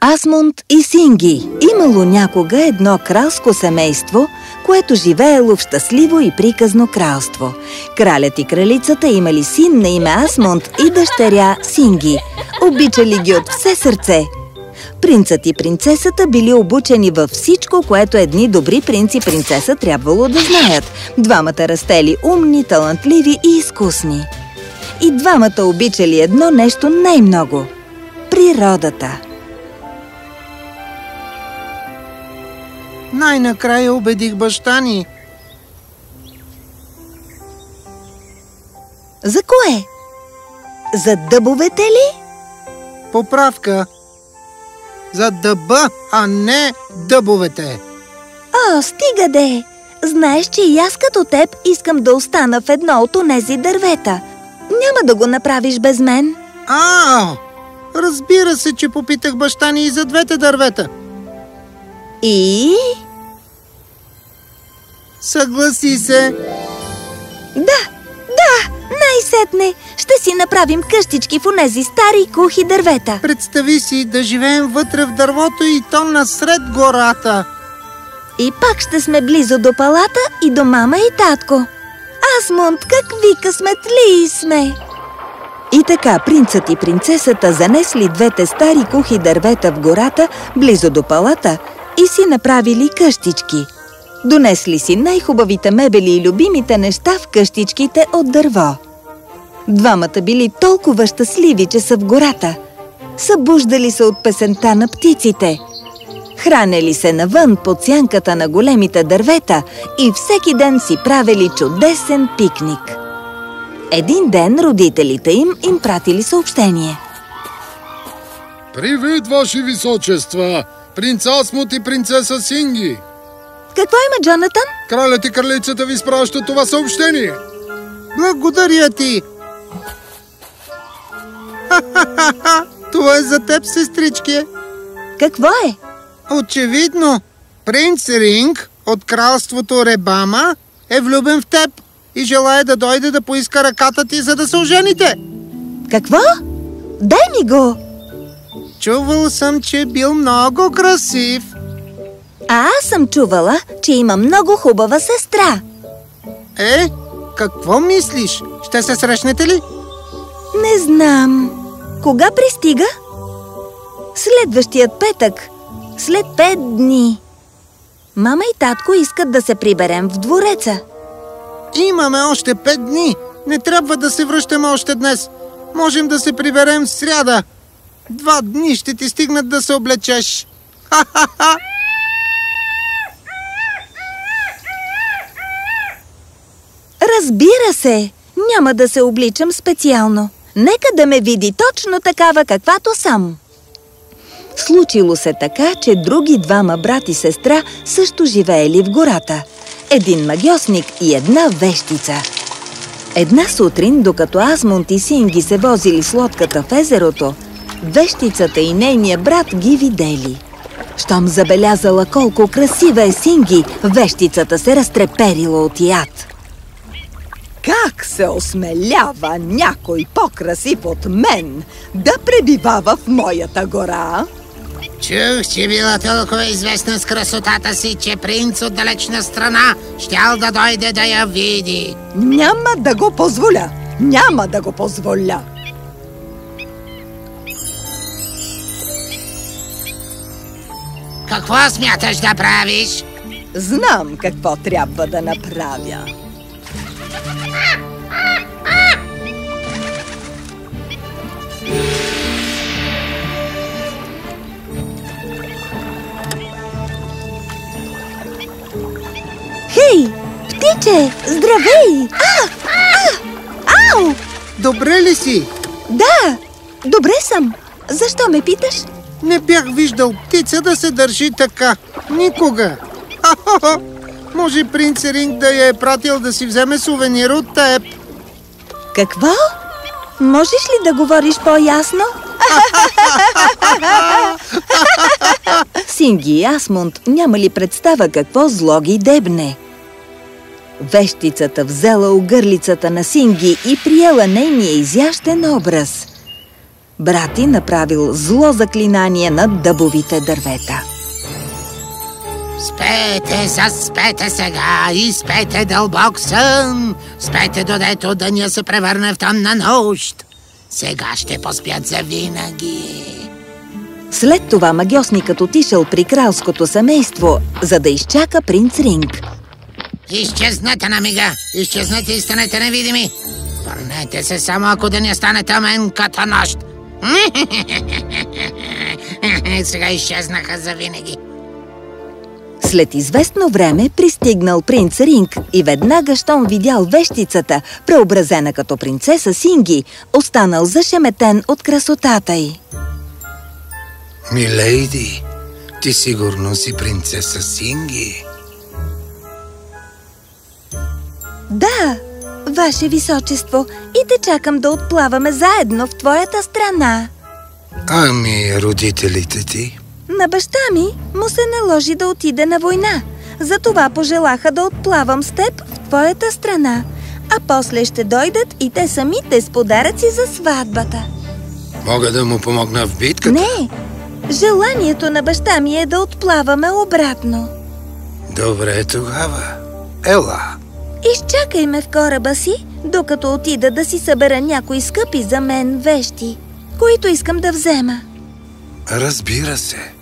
Асмунд и Синги Имало някога едно кралско семейство, което живеело в щастливо и приказно кралство. Кралят и кралицата имали син на име Асмунд и дъщеря Синги. Обичали ги от все сърце. Принцът и принцесата били обучени във всичко, което едни добри принц и принцеса трябвало да знаят. Двамата растели умни, талантливи и изкусни. И двамата обичали едно нещо най-много – природата. Най-накрая убедих баща ни. За кое? За дъбовете ли? Поправка. За дъба, а не дъбовете. О, стига де! Знаеш, че и аз като теб искам да остана в едно от онези дървета. Няма да го направиш без мен. А, разбира се, че попитах баща ни и за двете дървета. И... Съгласи се. Да, да, най-сетне ще си направим къщички в онези стари кухи дървета. Представи си да живеем вътре в дървото и то насред гората. И пак ще сме близо до палата и до мама и татко. Асмунд, какви късметли сме! И така принцът и принцесата занесли двете стари кухи дървета в гората, близо до палата, и си направили къщички. Донесли си най-хубавите мебели и любимите неща в къщичките от дърво. Двамата били толкова щастливи, че са в гората. Събуждали се от песента на птиците. Хранели се навън под сянката на големите дървета и всеки ден си правили чудесен пикник. Един ден родителите им им пратили съобщение. Привет, ваши височества! Принц Асмут и принцеса Синги! Какво има, Джонатан? Кралят и кралицата ви изпращат това съобщение! Благодаря ти! Ха-ха-ха! Това е за теб, сестрички! Какво е? Очевидно, принц Ринг от кралството Ребама е влюбен в теб и желая да дойде да поиска ръката ти, за да се ожените. Какво? Дай ми го! Чувал съм, че е бил много красив. А аз съм чувала, че има много хубава сестра. Е, какво мислиш? Ще се срещнете ли? Не знам. Кога пристига? Следващият петък. След пет дни. Мама и татко искат да се приберем в двореца. Имаме още пет дни. Не трябва да се връщаме още днес. Можем да се приберем в сряда. Два дни ще ти стигнат да се облечеш. Ха-ха-ха! Разбира се, няма да се обличам специално. Нека да ме види точно такава, каквато съм. Случило се така, че други двама брат и сестра също живеели в гората. Един магиосник и една вещица. Една сутрин, докато Асмунд и Синги се возили с лодката в езерото, вещицата и нейния брат ги видели. Щом забелязала колко красива е Синги, вещицата се разтреперила от яд. Как се осмелява някой по-красив от мен да пребивава в моята гора? Чух, че била толкова известна с красотата си, че принц от далечна страна щял да дойде да я види. Няма да го позволя! Няма да го позволя! Какво смяташ да правиш? Знам какво трябва да направя. Птиче, здравей! А, а, ау! Добре ли си? Да, добре съм. Защо ме питаш? Не бях виждал птица да се държи така. Никога. Може принц Ринг да я е пратил да си вземе сувенир от теб. Какво? Можеш ли да говориш по-ясно? Синги и Асмунд няма ли представа какво зло ги дебне? Вещицата взела огърлицата на Синги и приела нейния изящен образ. Брати направил зло заклинание над дъбовите дървета. Спете, заспете сега и спете дълбок сън. Спете, додето деня се превърне в тъмна нощ. Сега ще поспят завинаги. След това магиосникът отишъл при кралското семейство, за да изчака принц Ринг. Изчезнете на мига! Изчезнете и станете невидими! Върнете се само ако деня стане тъмен като нощ. Сега изчезнаха завинаги. След известно време пристигнал принц Ринг и веднага, щом видял вещицата, преобразена като принцеса Синги, останал зашеметен от красотата й. Милейди, ти сигурно си принцеса Синги. Да, Ваше Височество, и те чакам да отплаваме заедно в твоята страна. Ами, родителите ти? На баща ми му се наложи да отиде на война. Затова пожелаха да отплавам с теб в твоята страна. А после ще дойдат и те самите с подаръци за сватбата. Мога да му помогна в битката? Не! Желанието на баща ми е да отплаваме обратно. Добре тогава. Ела. Изчакай ме в кораба си, докато отида да си събера някои скъпи за мен вещи, които искам да взема. Разбира се.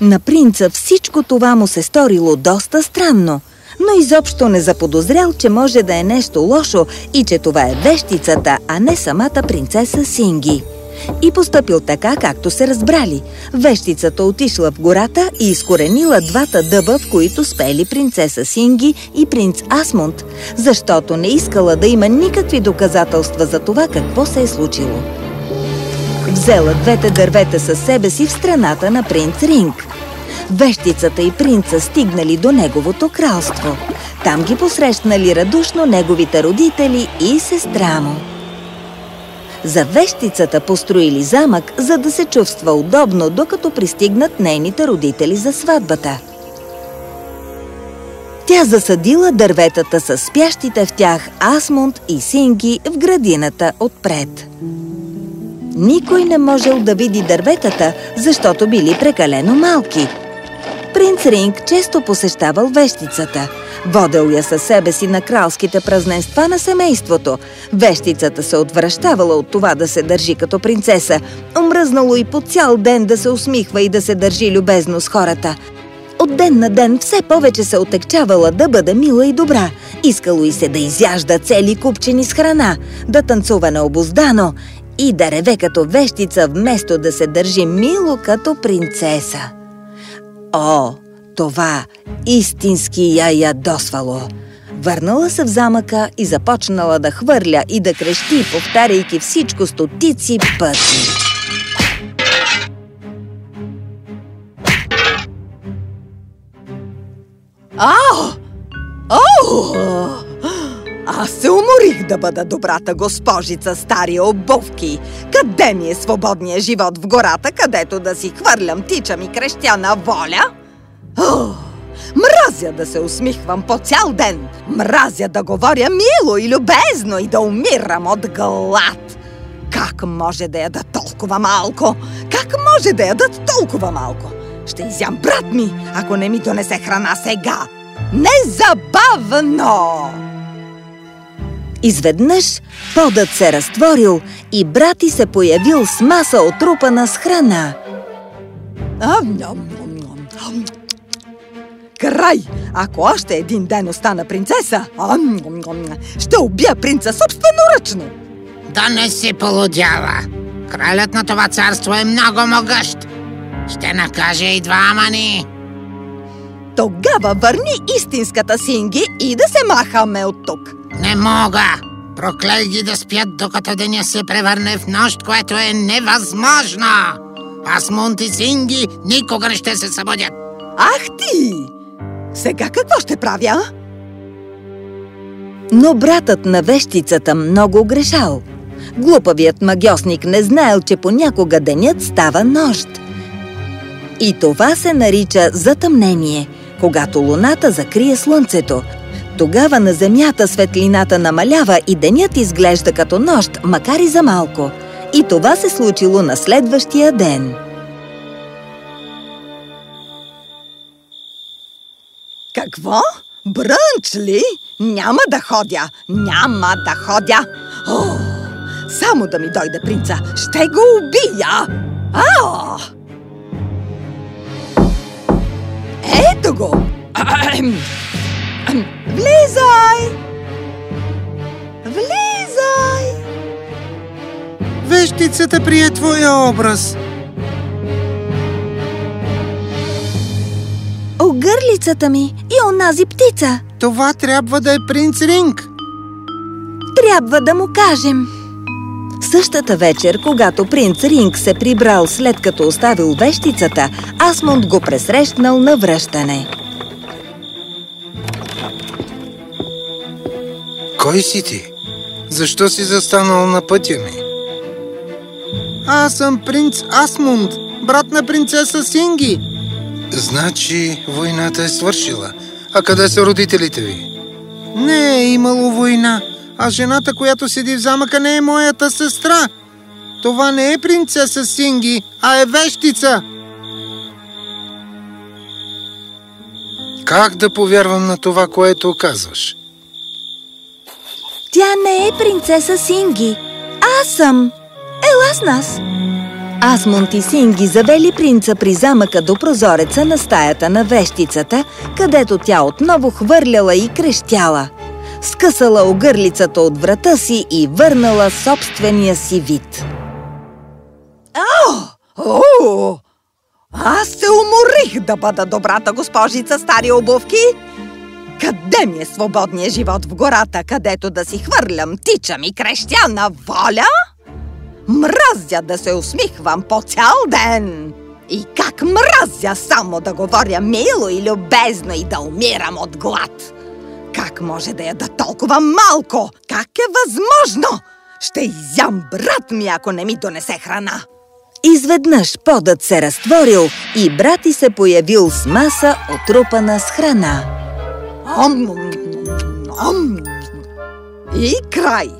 На принца всичко това му се сторило доста странно, но изобщо не заподозрял, че може да е нещо лошо и че това е вещицата, а не самата принцеса Синги. И поступил така, както се разбрали. Вещицата отишла в гората и изкоренила двата дъба, в които спели принцеса Синги и принц Асмунд, защото не искала да има никакви доказателства за това какво се е случило. Взела двете дървета със себе си в страната на принц Ринг. Вещицата и принца стигнали до неговото кралство. Там ги посрещнали радушно неговите родители и сестра му. За вещицата построили замък, за да се чувства удобно, докато пристигнат нейните родители за сватбата. Тя засадила дърветата с спящите в тях Асмунд и Синги в градината отпред. Никой не можел да види дърветата, защото били прекалено малки. Принц Ринг често посещавал вещицата. Водел я със себе си на кралските празненства на семейството. Вещицата се отвръщавала от това да се държи като принцеса. Омръзнало и по цял ден да се усмихва и да се държи любезно с хората. От ден на ден все повече се отекчавала да бъде мила и добра. Искало и се да изяжда цели купчени с храна, да танцува необоздано и да реве като вещица, вместо да се държи мило като принцеса. О, това истински я ядосвало! Върнала се в замъка и започнала да хвърля и да крещи, повтаряйки всичко стотици пъти. Ао! Ао! Аз се уморих да бъда добрата госпожица стари обувки. Къде ми е свободният живот в гората, където да си хвърлям, тичам и крещя на воля? О, мразя да се усмихвам по цял ден. Мразя да говоря мило и любезно и да умирам от глад. Как може да ядат толкова малко? Как може да ядат толкова малко? Ще изям брат ми, ако не ми донесе храна сега. Незабавно! Изведнъж подът се разтворил и брати се появил с маса отрупана с храна. Край! Ако още един ден остана принцеса, ще убия принца собственоръчно! Да не си полудява. Кралят на това царство е много могъщ. Ще накаже и двама ни. Тогава върни истинската Синги и да се махаме от тук. Не мога! Проклей ги да спят, докато деня се превърне в нощ, което е невъзможно! Аз Монти Синги никога не ще се събудят! Ах ти! Сега какво ще правя? Но братът на вещицата много грешал. Глупавият магиосник не знаел, че понякога денят става нощ. И това се нарича затъмнение, когато луната закрие слънцето. Тогава на земята светлината намалява и денят изглежда като нощ, макар и за малко. И това се случило на следващия ден. Какво? Брънч ли? Няма да ходя! Няма да ходя! О, само да ми дойде принца! Ще го убия! Ао! Ето го! Влизай! Влизай! Вещицата прие твоя образ. Огърлицата ми и онази птица. Това трябва да е принц Ринг. Трябва да му кажем. Същата вечер, когато принц Ринг се прибрал след като оставил вещицата, Асмунд го пресрещнал на връщане. Кой си ти? Защо си застанал на пътя ми? Аз съм принц Асмунд, брат на принцеса Синги. Значи войната е свършила. А къде са родителите ви? Не е имало война, а жената, която седи в замъка, не е моята сестра. Това не е принцеса Синги, а е вещица. Как да повярвам на това, което казваш? Тя не е принцеса Синги. Аз съм. Ела с нас. Асмунд и Синги завели принца при замъка до прозореца на стаята на вещицата, където тя отново хвърляла и крещяла. Скъсала огърлицата от врата си и върнала собствения си вид. О! Аз се уморих да бъда добрата госпожица стари обувки. Къде ми е свободният живот в гората, където да си хвърлям, тичам и крещя на воля? Мразя да се усмихвам по цял ден. И как мразя само да говоря мило и любезно и да умирам от глад. Как може да яда толкова малко? Как е възможно? Ще изям брат ми, ако не ми донесе храна. Изведнъж подът се разтворил и брат й се появил с маса отрупана с храна. Ом, ом. И край.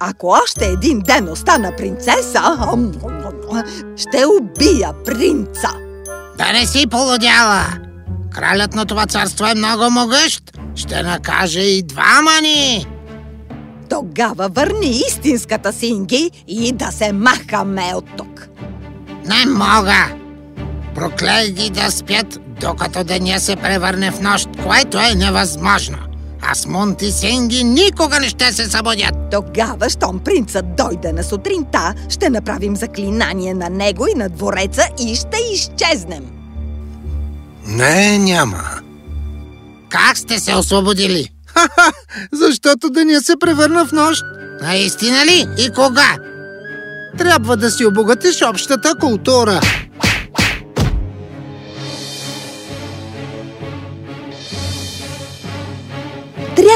Ако още един ден остана принцеса, ом, ще убия принца. Да не си полудяла! Кралят на това царство е много могъщ. Ще накаже и двама ни! Тогава върни истинската Синги и да се махаме от тук. Не мога! Проклей ги да спят, докато деня се превърне в нощ, което е невъзможно. А Мунт и Синги никога не ще се събудят. Тогава, щом принцът дойде на сутринта, ще направим заклинание на него и на двореца и ще изчезнем. Не, няма. Как сте се освободили? Ха-ха, защото деня се превърна в нощ. Наистина ли? И кога? Трябва да си обогатиш общата култура.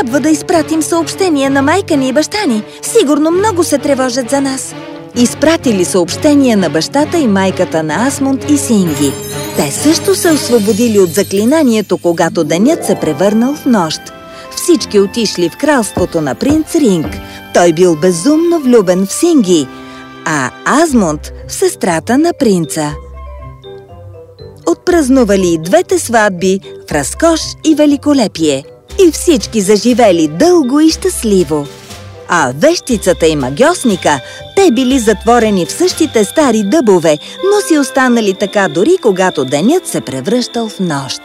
Трябва да изпратим съобщение на майка ни и баща ни. Сигурно много се тревожат за нас. Изпратили съобщение на бащата и майката на Асмунд и Синги. Те също се освободили от заклинанието, когато денят се превърнал в нощ. Всички отишли в кралството на принц Ринг. Той бил безумно влюбен в Синги, а Азмунд в сестрата на принца. Отпразнували и двете сватби в разкош и великолепие. И всички заживели дълго и щастливо. А вещицата и магиосника, те били затворени в същите стари дъбове, но си останали така дори когато денят се превръщал в нощ.